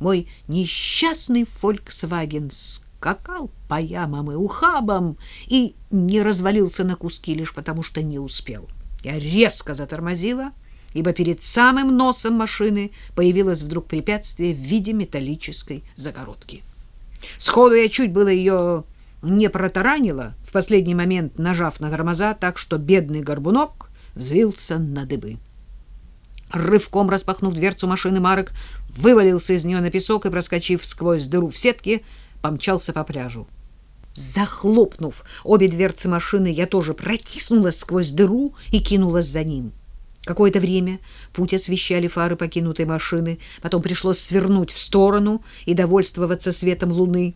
мой несчастный «Фольксваген» скакал по ямам и ухабам и не развалился на куски лишь потому, что не успел. Я резко затормозила, ибо перед самым носом машины появилось вдруг препятствие в виде металлической загородки. Сходу я чуть было ее не протаранила, в последний момент нажав на тормоза так, что бедный горбунок взвился на дыбы. Рывком распахнув дверцу машины, Марок вывалился из нее на песок и, проскочив сквозь дыру в сетке, помчался по пляжу. Захлопнув обе дверцы машины, я тоже протиснулась сквозь дыру и кинулась за ним. Какое-то время путь освещали фары покинутой машины, потом пришлось свернуть в сторону и довольствоваться светом луны.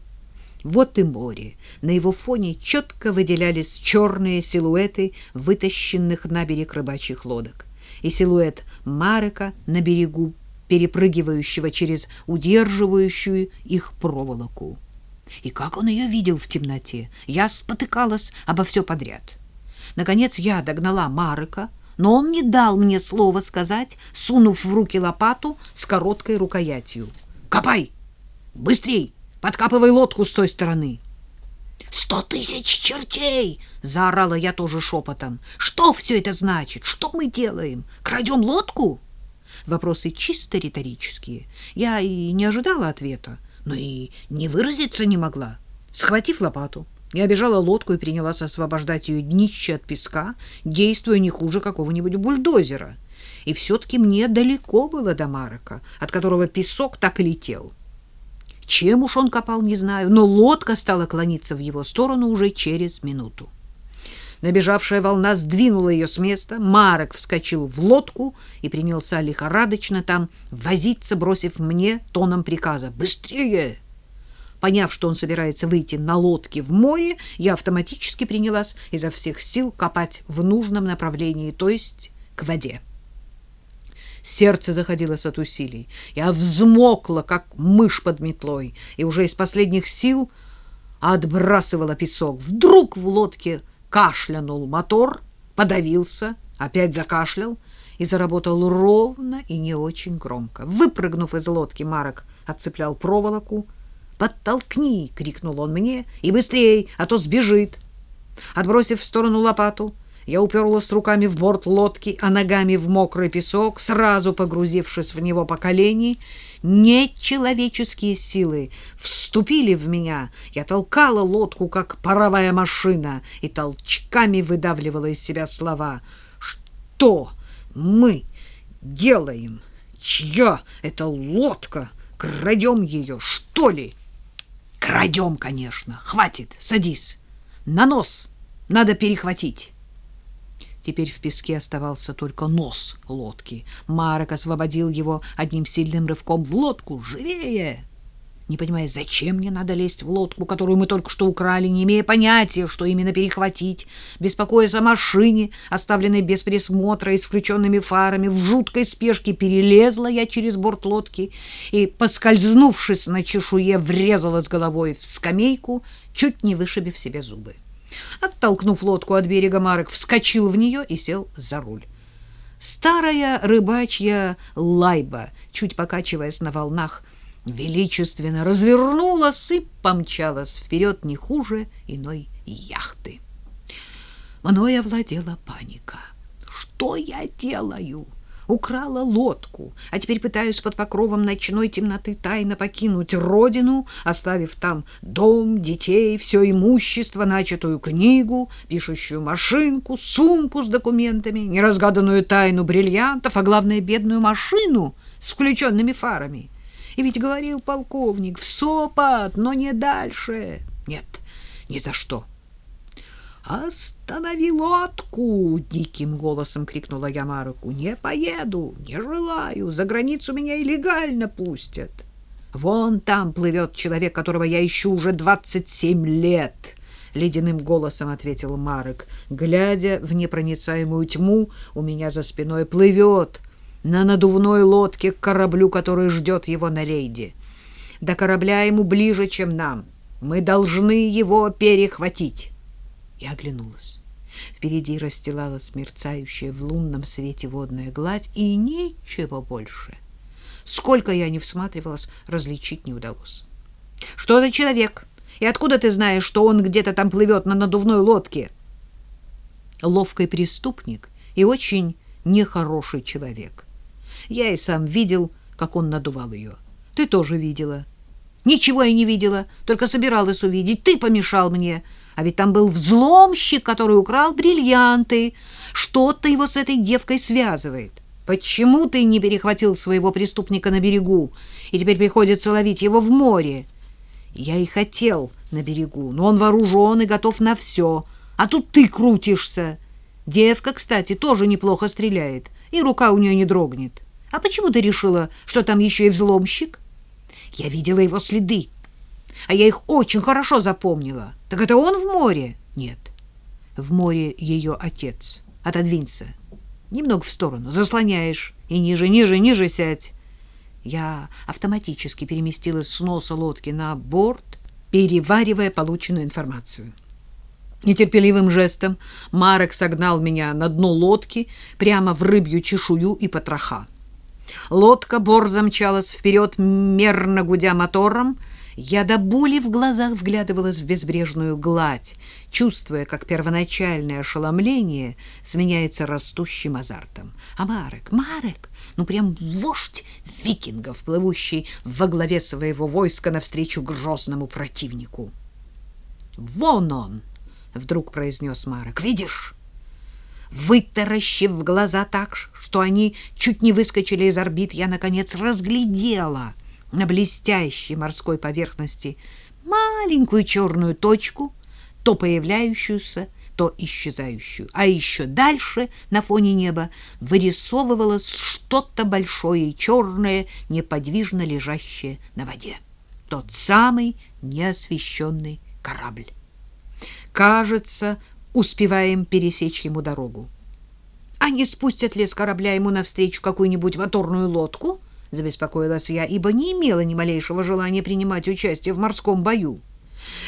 Вот и море. На его фоне четко выделялись черные силуэты вытащенных на берег рыбачьих лодок и силуэт Марека на берегу, перепрыгивающего через удерживающую их проволоку. И как он ее видел в темноте? Я спотыкалась обо все подряд. Наконец я догнала Марека, но он не дал мне слова сказать, сунув в руки лопату с короткой рукоятью. «Копай! Быстрей! Подкапывай лодку с той стороны!» «Сто тысяч чертей!» — заорала я тоже шепотом. «Что все это значит? Что мы делаем? Крадем лодку?» Вопросы чисто риторические. Я и не ожидала ответа, но и не выразиться не могла. Схватив лопату, я обежала лодку и принялась освобождать ее днище от песка, действуя не хуже какого-нибудь бульдозера. И все-таки мне далеко было до Марока, от которого песок так и летел. Чем уж он копал, не знаю, но лодка стала клониться в его сторону уже через минуту. Набежавшая волна сдвинула ее с места. Марок вскочил в лодку и принялся лихорадочно там возиться, бросив мне тоном приказа «Быстрее!». Поняв, что он собирается выйти на лодке в море, я автоматически принялась изо всех сил копать в нужном направлении, то есть к воде. Сердце заходилось от усилий. Я взмокла, как мышь под метлой, и уже из последних сил отбрасывала песок. Вдруг в лодке кашлянул мотор, подавился, опять закашлял и заработал ровно и не очень громко. Выпрыгнув из лодки, Марок отцеплял проволоку. «Подтолкни!» — крикнул он мне. «И быстрей, а то сбежит!» Отбросив в сторону лопату, я уперлась руками в борт лодки, а ногами в мокрый песок, сразу погрузившись в него по колени. Нечеловеческие силы вступили в меня. Я толкала лодку, как паровая машина, и толчками выдавливала из себя слова. «Что мы делаем? Чья это лодка? Крадем ее, что ли?» «Крадем, конечно. Хватит, садись. На нос надо перехватить». Теперь в песке оставался только нос лодки. Марок освободил его одним сильным рывком в лодку. «Живее!» Не понимая, зачем мне надо лезть в лодку, которую мы только что украли, не имея понятия, что именно перехватить, беспокоясь о машине, оставленной без присмотра и с включенными фарами, в жуткой спешке перелезла я через борт лодки и, поскользнувшись на чешуе, врезалась головой в скамейку, чуть не вышибив себе зубы. Оттолкнув лодку от берега, Марок вскочил в нее и сел за руль. Старая рыбачья лайба, чуть покачиваясь на волнах, величественно развернулась и помчалась вперед не хуже иной яхты. Мною овладела паника. Что я делаю? Украла лодку, а теперь пытаюсь под покровом ночной темноты тайно покинуть родину, оставив там дом, детей, все имущество, начатую книгу, пишущую машинку, сумку с документами, неразгаданную тайну бриллиантов, а главное, бедную машину с включенными фарами. И ведь говорил полковник, в сопот, но не дальше. Нет, ни за что. «Останови лодку!» — диким голосом крикнула я Маруку. «Не поеду, не желаю, за границу меня и легально пустят. Вон там плывет человек, которого я ищу уже двадцать семь лет!» — ледяным голосом ответил Марек, глядя в непроницаемую тьму у меня за спиной. «Плывет на надувной лодке к кораблю, который ждет его на рейде. До корабля ему ближе, чем нам. Мы должны его перехватить». Я оглянулась. Впереди расстилалась мерцающая в лунном свете водная гладь, и ничего больше. Сколько я не всматривалась, различить не удалось. Что за человек? И откуда ты знаешь, что он где-то там плывет на надувной лодке? Ловкий преступник и очень нехороший человек. Я и сам видел, как он надувал ее. Ты тоже видела. Ничего я не видела, только собиралась увидеть. Ты помешал мне. А ведь там был взломщик, который украл бриллианты. Что-то его с этой девкой связывает. Почему ты не перехватил своего преступника на берегу, и теперь приходится ловить его в море? Я и хотел на берегу, но он вооружен и готов на все. А тут ты крутишься. Девка, кстати, тоже неплохо стреляет, и рука у нее не дрогнет. А почему ты решила, что там еще и взломщик? Я видела его следы, а я их очень хорошо запомнила. Так это он в море? Нет, в море ее отец. Отодвинься. Немного в сторону. Заслоняешь. И ниже, ниже, ниже сядь. Я автоматически переместилась с носа лодки на борт, переваривая полученную информацию. Нетерпеливым жестом Марек согнал меня на дно лодки прямо в рыбью чешую и потроха. Лодка борзо мчалась вперед, мерно гудя мотором, я до боли в глазах вглядывалась в безбрежную гладь, чувствуя, как первоначальное ошеломление сменяется растущим азартом. А Марек, Марек, ну прям вождь викингов, плывущий во главе своего войска навстречу грозному противнику. «Вон он!» — вдруг произнес Марек. «Видишь?» Вытаращив глаза так, что они чуть не выскочили из орбит, я, наконец, разглядела — на блестящей морской поверхности маленькую черную точку, то появляющуюся, то исчезающую. А еще дальше на фоне неба вырисовывалось что-то большое и черное, неподвижно лежащее на воде. Тот самый неосвещенный корабль. Кажется, успеваем пересечь ему дорогу. А не спустят ли с корабля ему навстречу какую-нибудь моторную лодку? — забеспокоилась я, ибо не имела ни малейшего желания принимать участие в морском бою.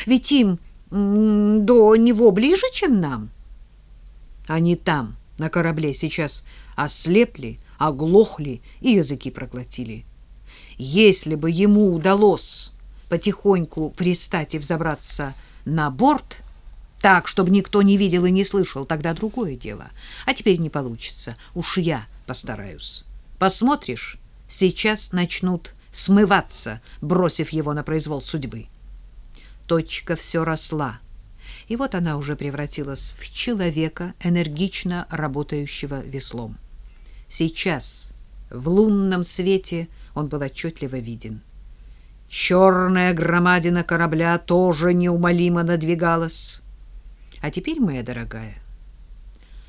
Ведь им до него ближе, чем нам. Они там, на корабле, сейчас ослепли, оглохли и языки проглотили. Если бы ему удалось потихоньку пристать и взобраться на борт, так, чтобы никто не видел и не слышал, тогда другое дело. А теперь не получится. Уж я постараюсь. Посмотришь, сейчас начнут смываться, бросив его на произвол судьбы. Точка все росла, и вот она уже превратилась в человека, энергично работающего веслом. Сейчас в лунном свете он был отчетливо виден. Черная громадина корабля тоже неумолимо надвигалась. А теперь, моя дорогая,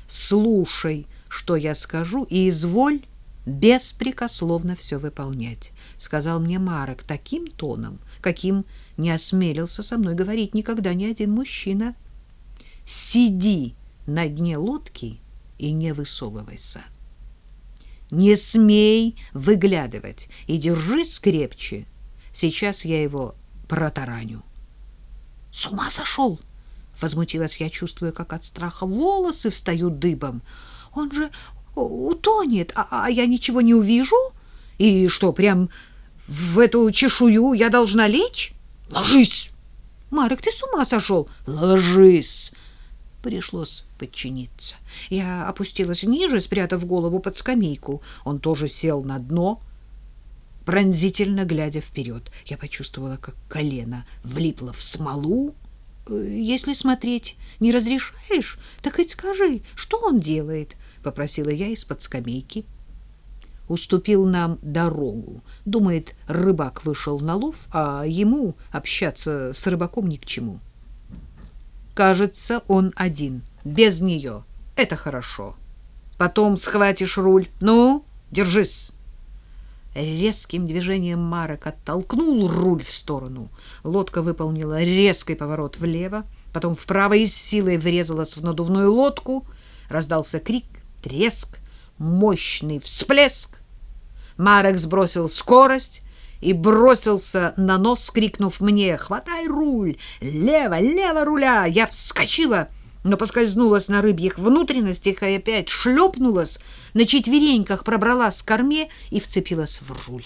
слушай, что я скажу, и изволь беспрекословно все выполнять, сказал мне Марок таким тоном, каким не осмелился со мной говорить никогда ни один мужчина. Сиди на дне лодки и не высовывайся. Не смей выглядывать и держись крепче. Сейчас я его протараню. С ума сошел! Возмутилась я, чувствуя, как от страха волосы встают дыбом. Он же утонет, а, а я ничего не увижу? И что, прям в эту чешую я должна лечь? Ложись! Марек, ты с ума сошел? Ложись! Пришлось подчиниться. Я опустилась ниже, спрятав голову под скамейку. Он тоже сел на дно, пронзительно глядя вперед. Я почувствовала, как колено влипло в смолу. Э, если смотреть не разрешаешь, так хоть скажи, что он делает? попросила я из-под скамейки. Уступил нам дорогу. Думает, рыбак вышел на лов, а ему общаться с рыбаком ни к чему. Кажется, он один, без нее. Это хорошо. Потом схватишь руль. Ну, держись. Резким движением Марок оттолкнул руль в сторону. Лодка выполнила резкий поворот влево, потом вправо и с силой врезалась в надувную лодку. Раздался крик, треск, мощный всплеск. Марек сбросил скорость и бросился на нос, крикнув мне «Хватай руль! Лево, лево руля!» Я вскочила, но поскользнулась на рыбьих внутренностях и опять шлепнулась, на четвереньках пробралась к корме и вцепилась в руль.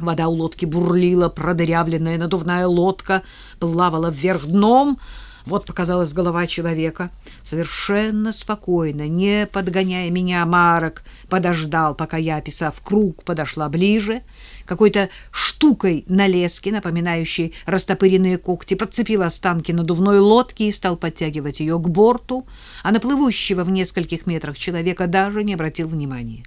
Вода у лодки бурлила, продырявленная надувная лодка плавала вверх дном. Вот показалась голова человека. Совершенно спокойно, не подгоняя меня, Марок подождал, пока я, описав круг, подошла ближе. Какой-то штукой на леске, напоминающей растопыренные когти, подцепил останки надувной лодки и стал подтягивать ее к борту, а на плывущего в нескольких метрах человека даже не обратил внимания.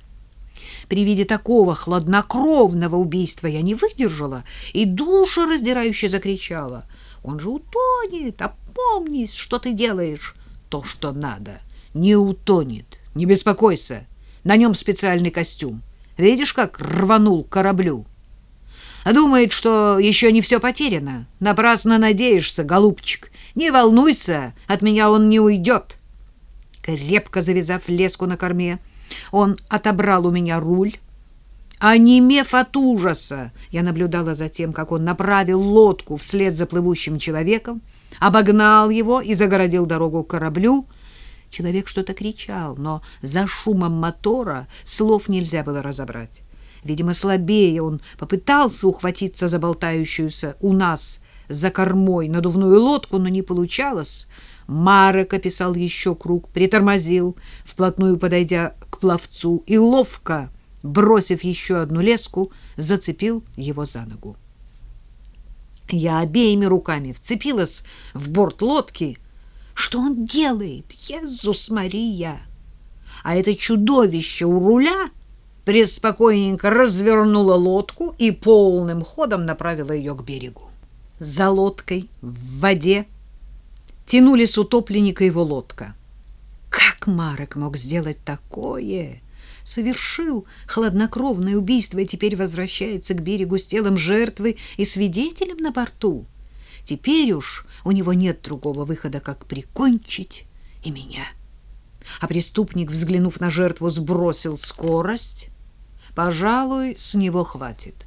При виде такого хладнокровного убийства я не выдержала и душераздирающе закричала. «Он же утонет! Опомнись, что ты делаешь!» «То, что надо. Не утонет. Не беспокойся. На нем специальный костюм. Видишь, как рванул к кораблю?» Думает, что еще не все потеряно. Напрасно надеешься, голубчик. Не волнуйся, от меня он не уйдет. Крепко завязав леску на корме, он отобрал у меня руль. Онемев от ужаса, я наблюдала за тем, как он направил лодку вслед за плывущим человеком, обогнал его и загородил дорогу к кораблю. Человек что-то кричал, но за шумом мотора слов нельзя было разобрать. Видимо, слабее он попытался ухватиться за болтающуюся у нас за кормой надувную лодку, но не получалось. Марек описал еще круг, притормозил, вплотную подойдя к пловцу и ловко, бросив еще одну леску, зацепил его за ногу. Я обеими руками вцепилась в борт лодки. Что он делает? Иисус Мария! А это чудовище у руля преспокойненько развернуло лодку и полным ходом направило ее к берегу. За лодкой в воде тянулись утопленника его лодка. Как Марек мог сделать такое? Совершил хладнокровное убийство и теперь возвращается к берегу с телом жертвы и свидетелем на борту. Теперь уж у него нет другого выхода, как прикончить и меня. А преступник, взглянув на жертву, сбросил скорость. Пожалуй, с него хватит.